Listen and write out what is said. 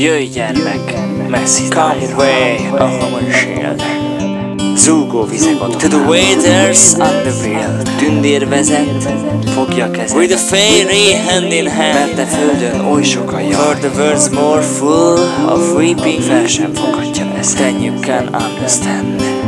Jöjj gyermek, messzi Come away, ahova sél Zúgó vizek To the waiters on the wheel Tündér vezet, fogja kezet. With a fairy hand in hand. Mert a földön oly sok a jaj For the world's more full of weeping. Fel sem fogadja ezt Then you can understand.